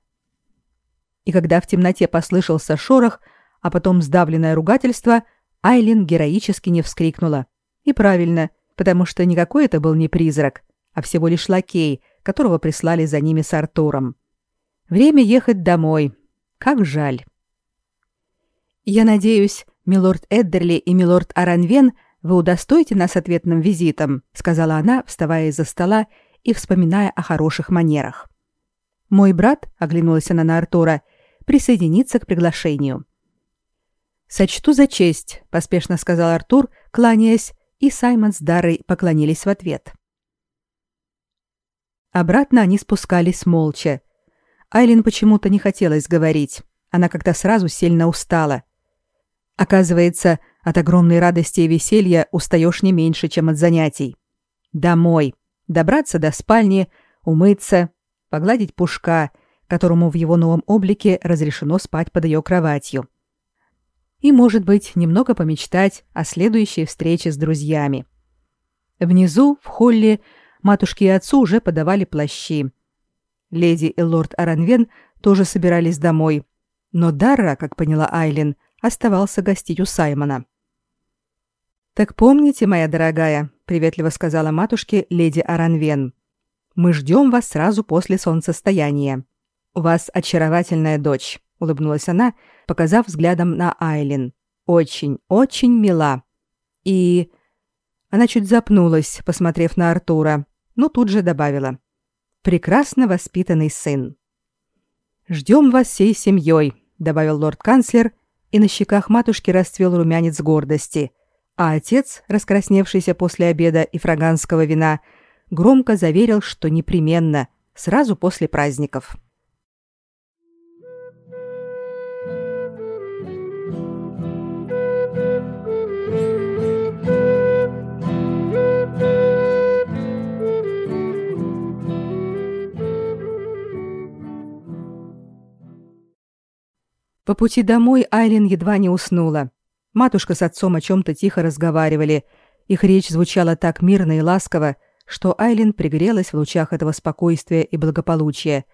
И когда в темноте послышался шорох, а потом сдавленное ругательство, Айлин героически не вскрикнула. И правильно, потому что никакой это был не призрак, а всего лишь лакей, которого прислали за ними с Артуром. Время ехать домой. Как жаль. «Я надеюсь, милорд Эддерли и милорд Аранвен, вы удостоите нас ответным визитом», сказала она, вставая из-за стола и вспоминая о хороших манерах. «Мой брат», — оглянулась она на Артура, — «присоединится к приглашению». «Сочту за честь», — поспешно сказал Артур, кланяясь, и Саймон с Дарой поклонились в ответ. Обратно они спускались молча. Айлин почему-то не хотелось говорить. Она как-то сразу сильно устала. Оказывается, от огромной радости и веселья устаешь не меньше, чем от занятий. Домой. Добраться до спальни, умыться, погладить пушка, которому в его новом облике разрешено спать под ее кроватью. И, может быть, немного помечтать о следующей встрече с друзьями. Внизу, в холле, матушке и отцу уже подавали плащи. Леди и лорд Аранвен тоже собирались домой, но Дарра, как поняла Айлин, — оставался гостить у Саймона. «Так помните, моя дорогая», — приветливо сказала матушке леди Аранвен, «мы ждем вас сразу после солнцестояния. У вас очаровательная дочь», — улыбнулась она, показав взглядом на Айлин. «Очень, очень мила. И...» Она чуть запнулась, посмотрев на Артура, но тут же добавила. «Прекрасно воспитанный сын». «Ждем вас всей семьей», — добавил лорд-канцлер, и на щеках матушки расцвел румянец гордости, а отец, раскрасневшийся после обеда и фраганского вина, громко заверил, что непременно, сразу после праздников. По пути домой Айлин едва не уснула. Матушка с отцом о чем-то тихо разговаривали. Их речь звучала так мирно и ласково, что Айлин пригрелась в лучах этого спокойствия и благополучия,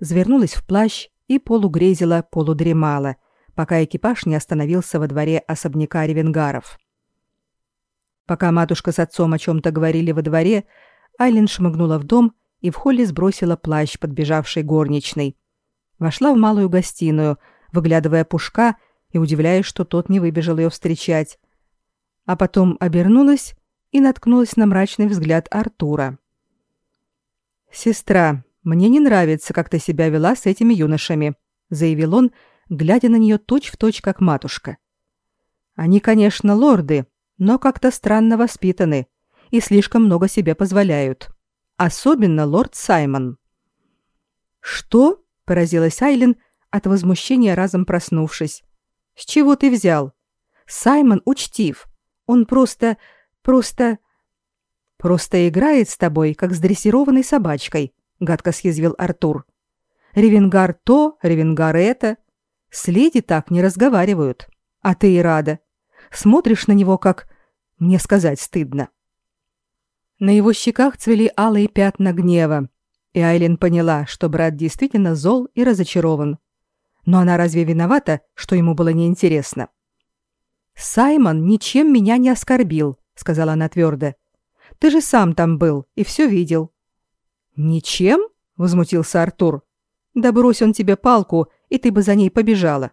завернулась в плащ и полугрезила, полудремала, пока экипаж не остановился во дворе особняка Ревенгаров. Пока матушка с отцом о чем-то говорили во дворе, Айлин шмыгнула в дом и в холле сбросила плащ подбежавшей горничной. Вошла в малую гостиную — выглядывая Пушка и удивляясь, что тот не выбежал ее встречать. А потом обернулась и наткнулась на мрачный взгляд Артура. «Сестра», мне не нравится, как ты себя вела с этими юношами», — заявил он, глядя на нее точь-в-точь, как матушка. «Они, конечно, лорды, но как-то странно воспитаны и слишком много себе позволяют. Особенно лорд Саймон». «Что?» — поразилась Айлин, от возмущения разом проснувшись. «С чего ты взял? Саймон учтив. Он просто... просто...» «Просто играет с тобой, как с дрессированной собачкой», — гадко съязвил Артур. «Ревенгар то, ревенгар это. С леди так не разговаривают. А ты и рада. Смотришь на него, как... Мне сказать стыдно». На его щеках цвели алые пятна гнева, и Айлин поняла, что брат действительно зол и разочарован. Но она разве виновата, что ему было неинтересно? «Саймон ничем меня не оскорбил», — сказала она твердо. Ты же сам там был и все видел». «Ничем?» — возмутился Артур. «Да брось он тебе палку, и ты бы за ней побежала».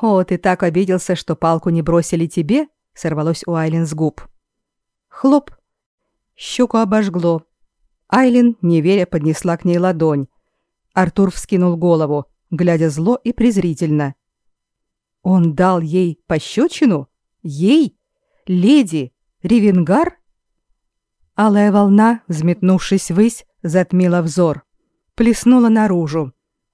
«О, ты так обиделся, что палку не бросили тебе?» — сорвалось у Айлин с губ. Хлоп. Щеку обожгло. Айлин, не веря, поднесла к ней ладонь. Артур вскинул голову, глядя зло и презрительно. «Он дал ей пощечину? Ей? Леди? Ревенгар?» Алая волна, взметнувшись ввысь, затмила взор. Плеснула наружу.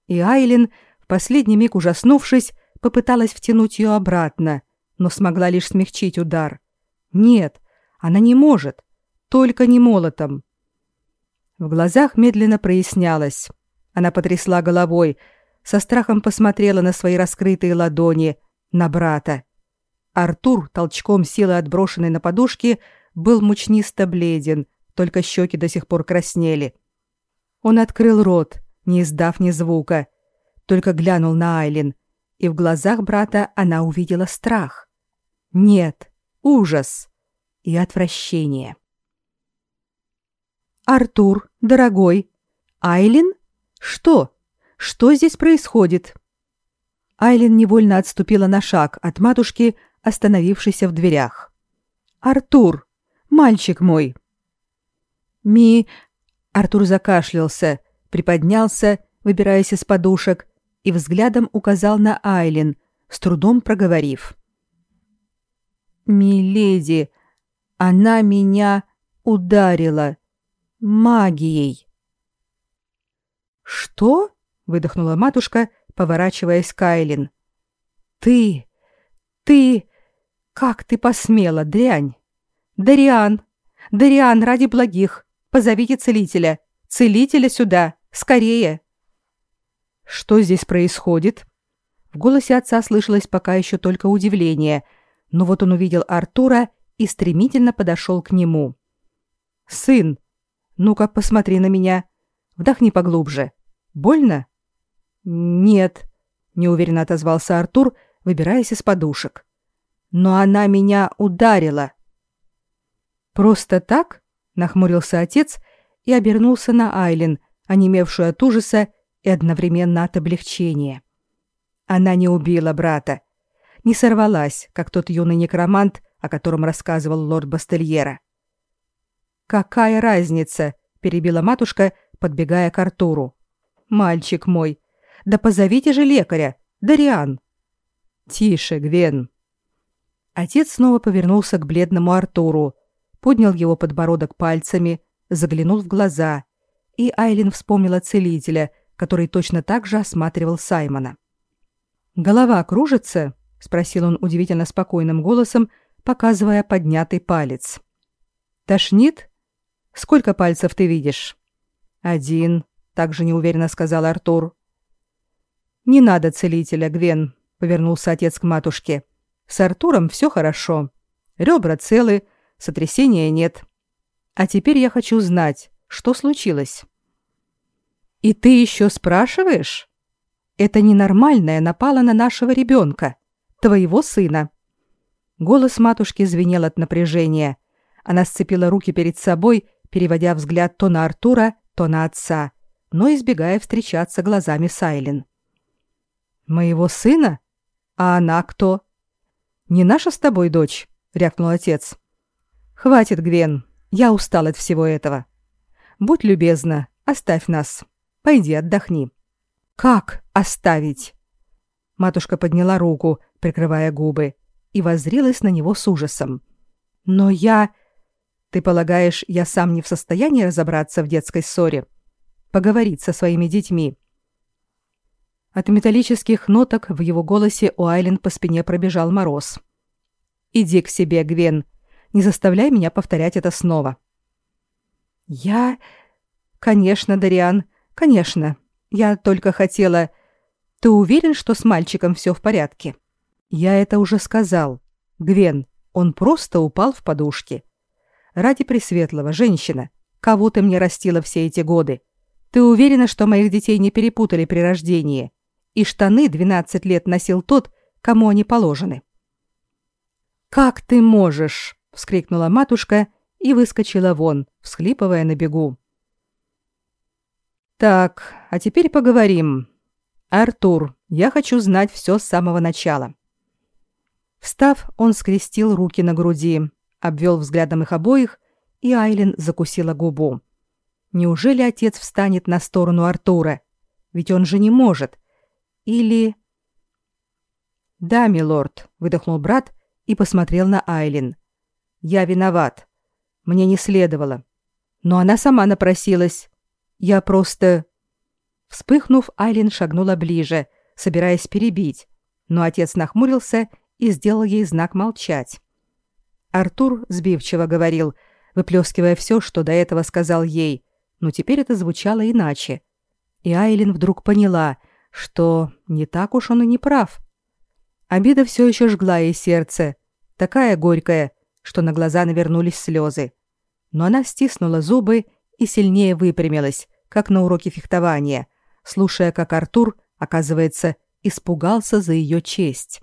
И Айлин, в последний миг ужаснувшись, попыталась втянуть ее обратно, но смогла лишь смягчить удар. Нет, она не может. Только не молотом. В глазах медленно прояснялось. Она потрясла головой, со страхом посмотрела на свои раскрытые ладони, на брата. Артур, толчком силы отброшенной на подушки, был мучнисто бледен, только щеки до сих пор краснели. Он открыл рот, не издав ни звука, только глянул на Айлин, и в глазах брата она увидела страх. Нет, ужас и отвращение. «Артур, дорогой, Айлин? Что? Что здесь происходит?» Айлин невольно отступила на шаг от матушки, остановившейся в дверях. «Артур!» Мальчик мой. Ми Артур закашлялся, приподнялся, выбираясь из подушек, и взглядом указал на Айлин, с трудом проговорив: "Миледи, она меня ударила магией". "Что?" Выдохнула матушка, поворачиваясь к Айлин. "Ты, ты, как ты посмела, дрянь?" «Дариан! Дариан, ради благих! Позовите целителя! Целителя сюда! Скорее!» «Что здесь происходит?» В голосе отца слышалось пока еще только удивление, но вот он увидел Артура и стремительно подошел к нему. «Сын, ну-ка посмотри на меня. Вдохни поглубже. Больно?» «Нет», — неуверенно отозвался Артур, выбираясь из подушек. «Но она меня ударила». «Просто так?» — нахмурился отец и обернулся на Айлин, онемевшую от ужаса и одновременно от облегчения. Она не убила брата, не сорвалась, как тот юный некромант, о котором рассказывал лорд Бастельера. «Какая разница?» — перебила матушка, подбегая к Артуру. «Мальчик мой, да позовите же лекаря, Дариан!» «Тише, Гвен!» Отец снова повернулся к бледному Артуру, поднял его подбородок пальцами, заглянул в глаза, и Айлин вспомнила целителя, который точно так же осматривал Саймона. «Голова кружится?» — спросил он удивительно спокойным голосом, показывая поднятый палец. «Тошнит? Сколько пальцев ты видишь?» «Один», — также неуверенно сказал Артур. «Не надо целителя, Гвен», — повернулся отец к матушке. «С Артуром все хорошо. Ребра целы, Сотрясения нет. А теперь я хочу знать, что случилось. И ты еще спрашиваешь? Это ненормальное напало на нашего ребенка, твоего сына. Голос матушки звенел от напряжения. Она сцепила руки перед собой, переводя взгляд то на Артура, то на отца, но избегая встречаться глазами с Айлин. «Моего сына? А она кто?» «Не наша с тобой дочь?» — рявкнул отец. Хватит, Гвен. Я устал от всего этого. Будь любезна, оставь нас. Пойди отдохни». «Как оставить?» Матушка подняла руку, прикрывая губы, и воззрелась на него с ужасом. «Но я...» «Ты полагаешь, я сам не в состоянии разобраться в детской ссоре? Поговорить со своими детьми?» От металлических ноток в его голосе у Айлен по спине пробежал мороз. «Иди к себе, Гвен. Не заставляй меня повторять это снова». «Я...» «Конечно, Дариан, конечно. Я только хотела...» «Ты уверен, что с мальчиком все в порядке?» «Я это уже сказал. Гвен, он просто упал в подушки. Ради Пресветлого, женщина, кого ты мне растила все эти годы? Ты уверена, что моих детей не перепутали при рождении? И штаны 12 лет носил тот, кому они положены?» «Как ты можешь?» — вскрикнула матушка и выскочила вон, всхлипывая на бегу. «Так, а теперь поговорим. Артур, я хочу знать все с самого начала. Встав, он скрестил руки на груди, обвел взглядом их обоих, и Айлин закусила губу. Неужели отец встанет на сторону Артура? Ведь он же не может. Или... «Да, милорд», — выдохнул брат и посмотрел на Айлин. «Я виноват. Мне не следовало. Но она сама напросилась. Я просто...» Вспыхнув, Айлин шагнула ближе, собираясь перебить, но отец нахмурился и сделал ей знак молчать. Артур сбивчиво говорил, выплескивая все, что до этого сказал ей, но теперь это звучало иначе. И Айлин вдруг поняла, что не так уж он и не прав. Обида все еще жгла ей сердце, такая горькая, что на глаза навернулись слезы. Но она стиснула зубы и сильнее выпрямилась, как на уроке фехтования, слушая, как Артур, оказывается, испугался за ее честь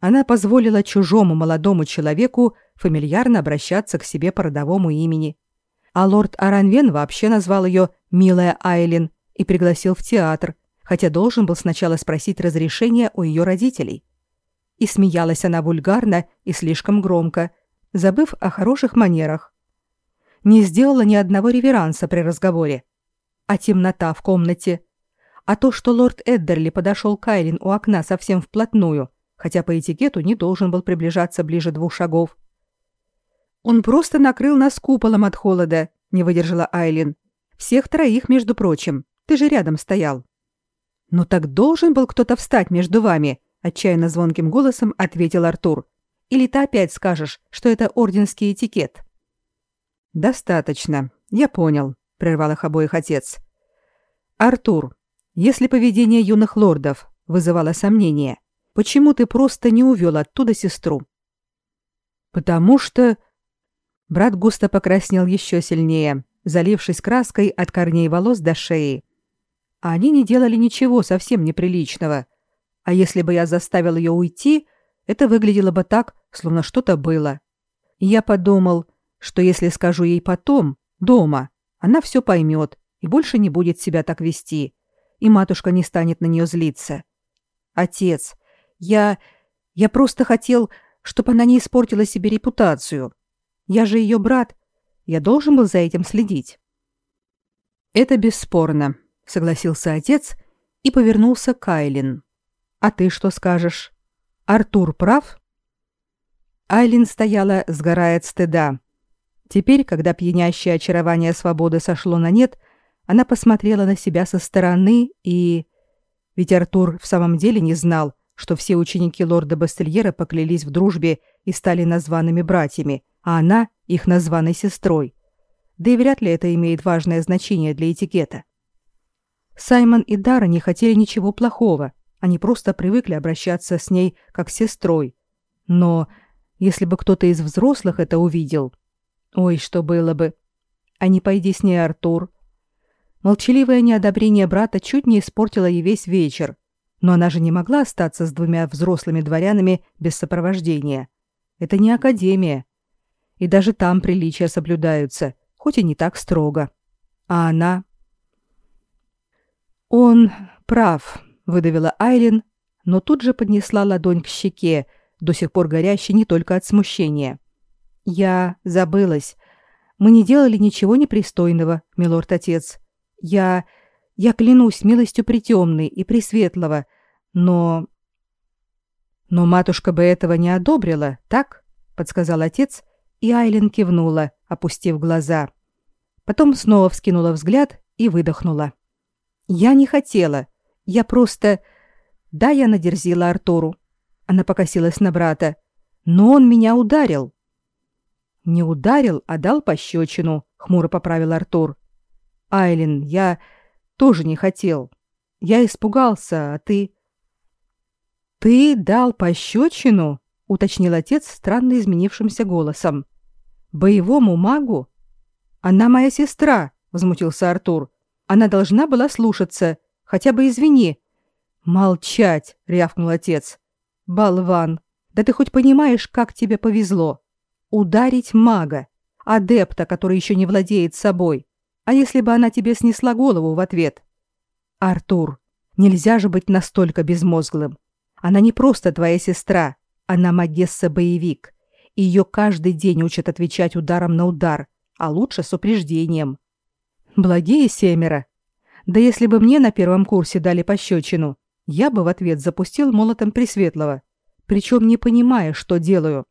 она позволила чужому молодому человеку фамильярно обращаться к себе по родовому имени. А лорд Аранвен вообще назвал ее «Милая Айлин» и пригласил в театр, хотя должен был сначала спросить разрешения у ее родителей. И смеялась она вульгарно и слишком громко, забыв о хороших манерах. Не сделала ни одного реверанса при разговоре. А темнота в комнате, а то, что лорд Эддерли подошел к Айлин у окна совсем вплотную – хотя по этикету не должен был приближаться ближе двух шагов. Он просто накрыл нас куполом от холода, не выдержала Айлин. Всех троих, между прочим. Ты же рядом стоял. Ну так должен был кто-то встать между вами, отчаянно звонким голосом ответил Артур. Или ты опять скажешь, что это орденский этикет? Достаточно. Я понял, прервал их обоих отец. Артур, если поведение юных лордов вызывало сомнения, Почему ты просто не увел оттуда сестру? Потому что брат густо покраснел еще сильнее, залившись краской от корней волос до шеи. А они не делали ничего совсем неприличного. А если бы я заставил ее уйти, это выглядело бы так, словно что-то было. И я подумал, что если скажу ей потом, дома, она все поймет и больше не будет себя так вести, и матушка не станет на нее злиться. Отец, я... я просто хотел, чтобы она не испортила себе репутацию. Я же ее брат. Я должен был за этим следить. Это бесспорно, согласился отец и повернулся к Айлин. А ты что скажешь? Артур прав? Айлин стояла, сгорая от стыда. Теперь, когда пьянящее очарование свободы сошло на нет, она посмотрела на себя со стороны и... Ведь Артур в самом деле не знал, что все ученики лорда Бастельера поклялись в дружбе и стали названными братьями, а она — их названной сестрой. Да и вряд ли это имеет важное значение для этикета. Саймон и Дара не хотели ничего плохого, они просто привыкли обращаться с ней как с сестрой. Но если бы кто-то из взрослых это увидел... Ой, что было бы! А не пойди с ней, Артур. Молчаливое неодобрение брата чуть не испортило ей весь вечер, но она же не могла остаться с двумя взрослыми дворянами без сопровождения. Это не академия. И даже там приличия соблюдаются, хоть и не так строго. А она... «Он прав», — выдавила Айлин, но тут же поднесла ладонь к щеке, до сих пор горящей не только от смущения. «Я забылась. Мы не делали ничего непристойного, милорд-отец. Я... я клянусь милостью притемной и пресветлого, но... Но матушка бы этого не одобрила, так? подсказал отец, и Айлин кивнула, опустив глаза. Потом снова вскинула взгляд и выдохнула. Я не хотела. Я просто Да, я надерзила Артуру. Она покосилась на брата. Но он меня ударил. Не ударил, а дал пощечину, хмуро поправил Артур. Айлин, я тоже не хотел. Я испугался, а ты Ты дал пощечину? уточнил отец странно изменившимся голосом. Боевому магу? Она моя сестра, возмутился Артур. Она должна была слушаться. Хотя бы извини. Молчать, рявкнул отец. Болван. Да ты хоть понимаешь, как тебе повезло? Ударить мага, адепта, который еще не владеет собой. А если бы она тебе снесла голову в ответ? Артур, нельзя же быть настолько безмозглым. Она не просто твоя сестра, она магесса-боевик. Ее каждый день учат отвечать ударом на удар, а лучше с упреждением. Благие семеро. Да если бы мне на первом курсе дали пощечину, я бы в ответ запустил молотом Пресветлого, причем не понимая, что делаю.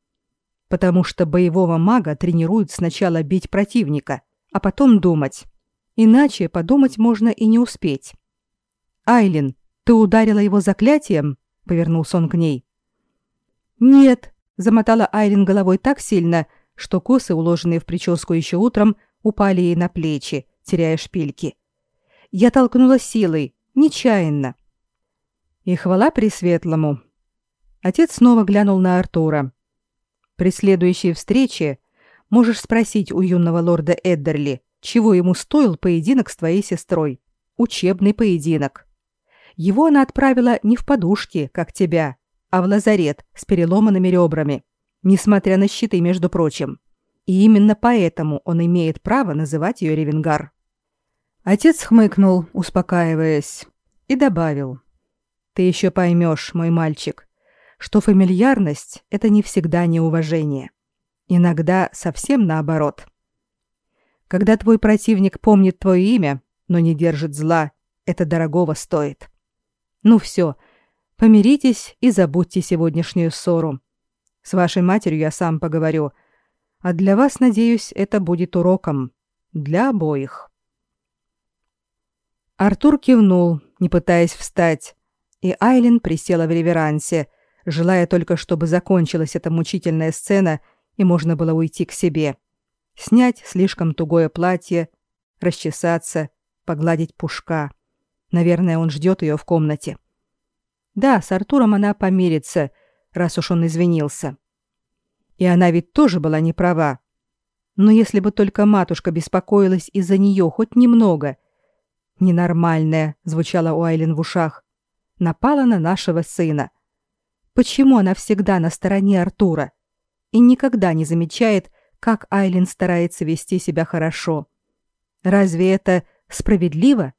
Потому что боевого мага тренируют сначала бить противника, а потом думать. Иначе подумать можно и не успеть. «Айлин, ты ударила его заклятием?» — повернулся он к ней. «Нет», — замотала Айлин головой так сильно, что косы, уложенные в прическу еще утром, упали ей на плечи, теряя шпильки. Я толкнула силой, нечаянно. И хвала Пресветлому. Отец снова глянул на Артура. При следующей встрече можешь спросить у юного лорда Эддерли, чего ему стоил поединок с твоей сестрой. Учебный поединок. Его она отправила не в подушки, как тебя, а в лазарет с переломанными ребрами, несмотря на щиты, между прочим. И именно поэтому он имеет право называть ее Ревенгар. Отец хмыкнул, успокаиваясь, и добавил. «Ты еще поймешь, мой мальчик, что фамильярность — это не всегда неуважение. Иногда совсем наоборот. Когда твой противник помнит твое имя, но не держит зла, это дорогого стоит. Ну все, помиритесь и забудьте сегодняшнюю ссору. С вашей матерью я сам поговорю, а для вас, надеюсь, это будет уроком. Для обоих». Артур кивнул, не пытаясь встать, и Айлин присела в реверансе, желая только, чтобы закончилась эта мучительная сцена и можно было уйти к себе. Снять слишком тугое платье, расчесаться, погладить пушка. Наверное, он ждет ее в комнате. Да, с Артуром она помирится, раз уж он извинился. И она ведь тоже была не права. Но если бы только матушка беспокоилась из-за нее хоть немного — Ненормальная, звучала у Айлин в ушах. Напала на нашего сына. Почему она всегда на стороне Артура и никогда не замечает, как Айлин старается вести себя хорошо? Разве это справедливо?